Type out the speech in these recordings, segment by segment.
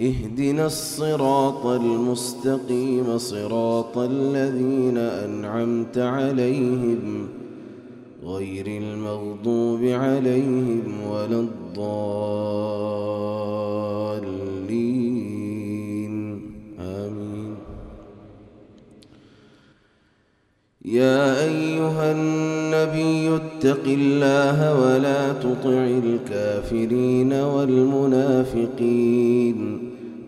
اهدنا الصراط المستقيم صراط الذين أنعمت عليهم غير المغضوب عليهم ولا الضالين. آمين. يا أيها النبي اتق الله ولا تطع الكافرين والمنافقين.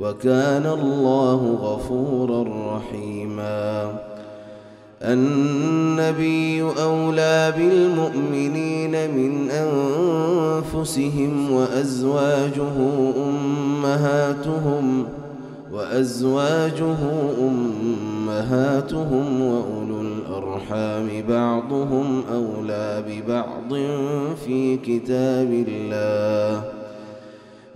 وكان الله غفورا رحيما. النبي أولى بالمؤمنين من أنفسهم وأزواجه أمهاتهم وأزواجه أمهاتهم وأولو الأرحام بعضهم أولى ببعض في كتاب الله.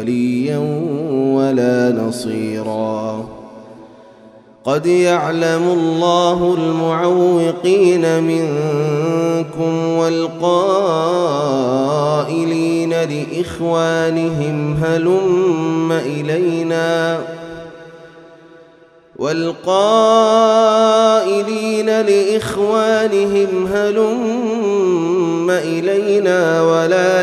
وليا ولا نصيرا. قد يعلم الله المعوقين منكم والقائلين لإخوانهم هلم إلينا. والقائلين لإخوانهم هلم إلينا ولا